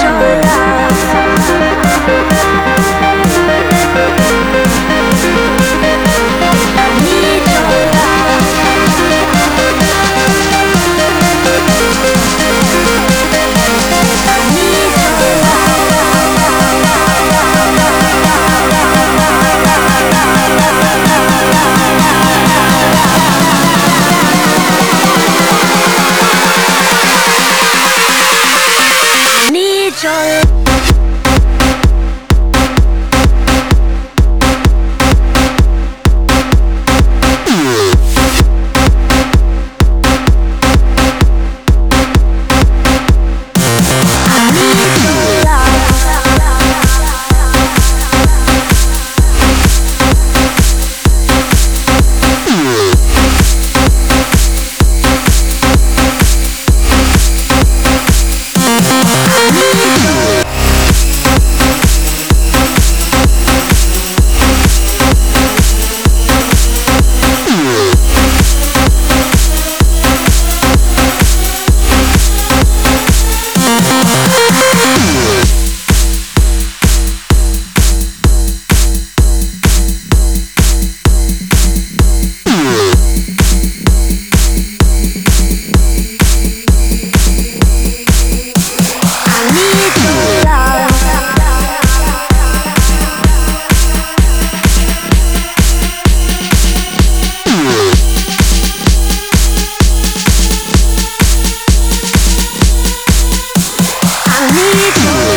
Your love. Your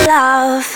love.